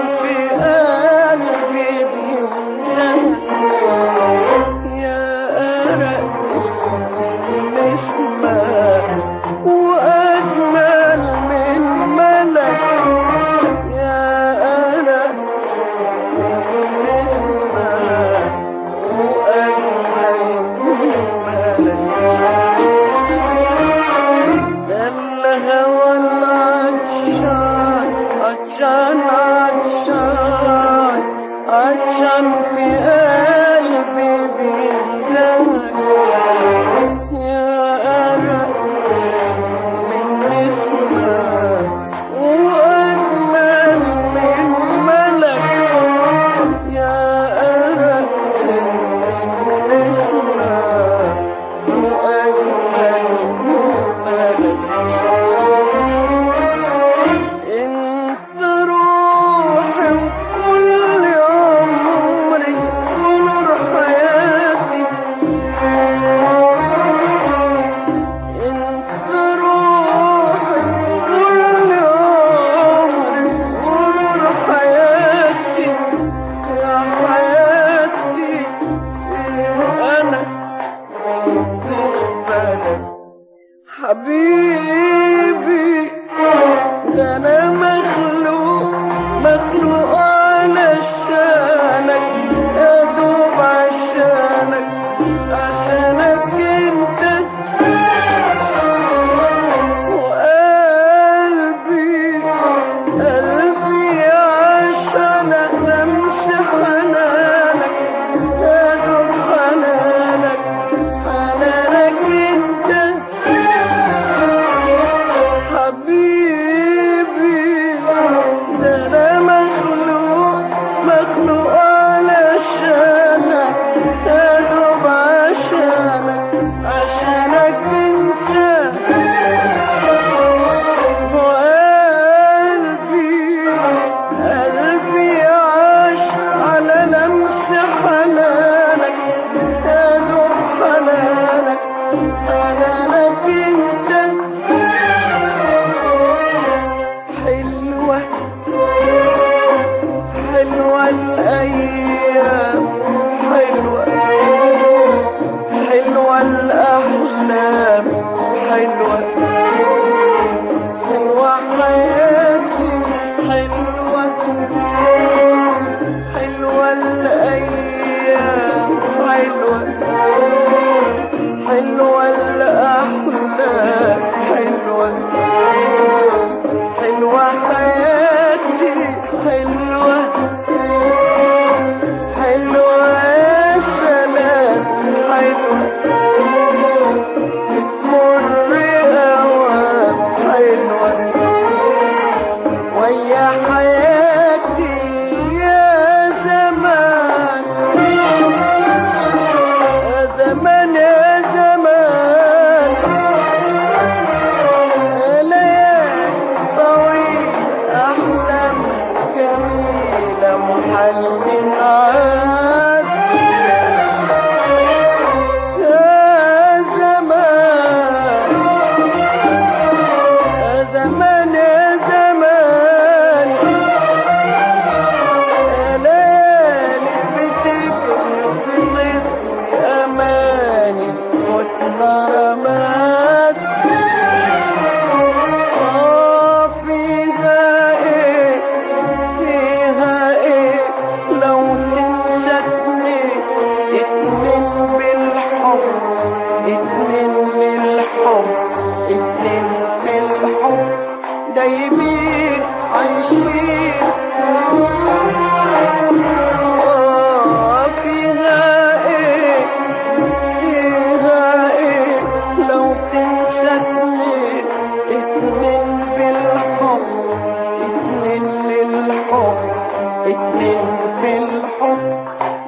في قلبي. بيمتلك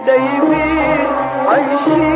دايمين عايشين.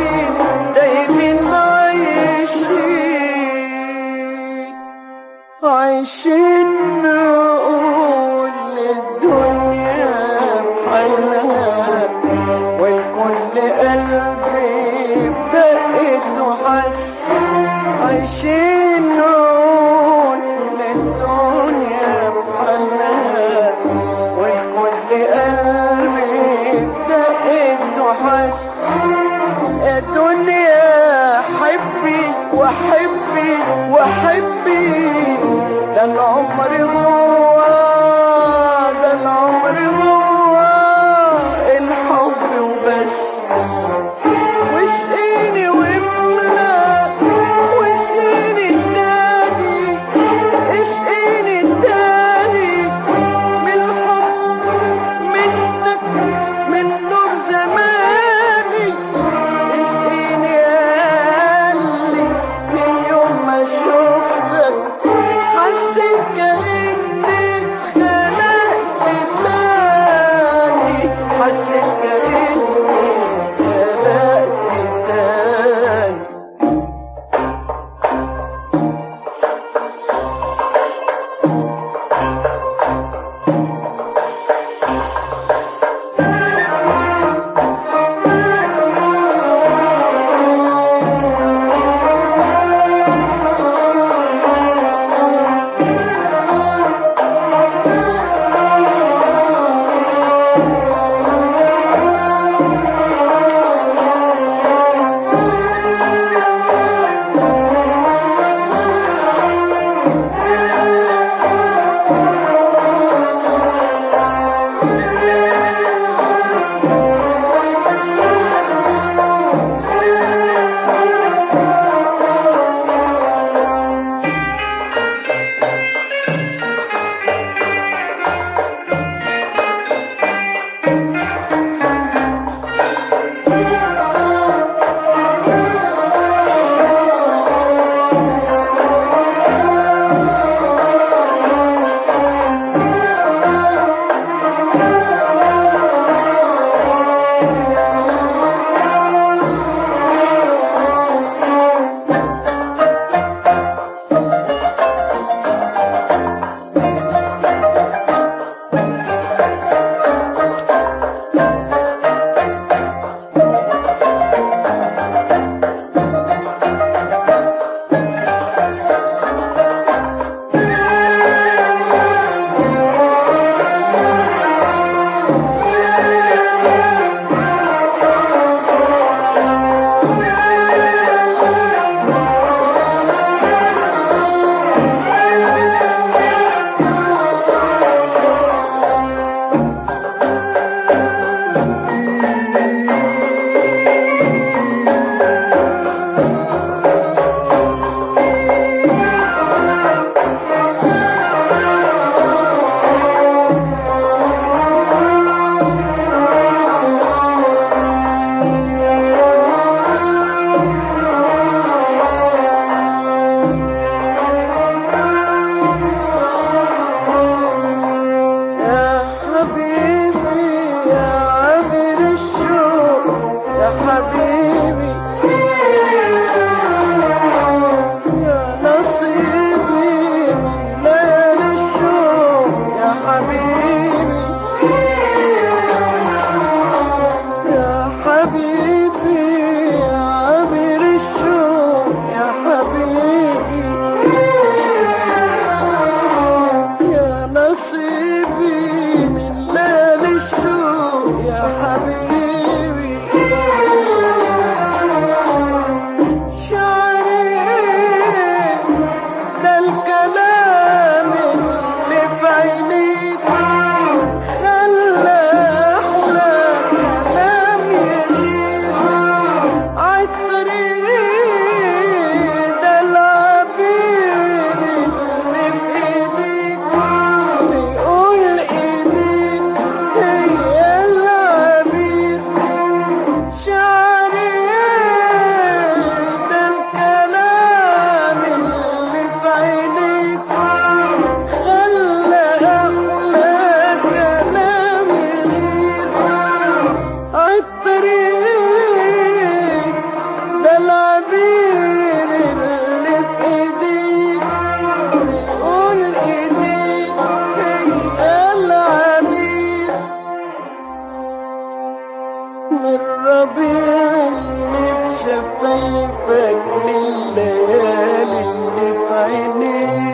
Thank you.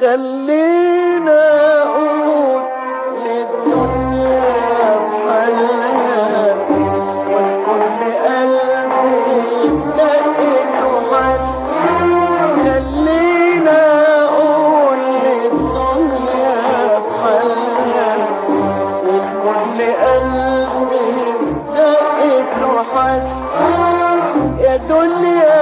خلينا أقول للدنيا بحلها وكل قلبي لقيت حس خلينا أقول للدنيا بحلها وكل قلبي لقيت حس يا دنيا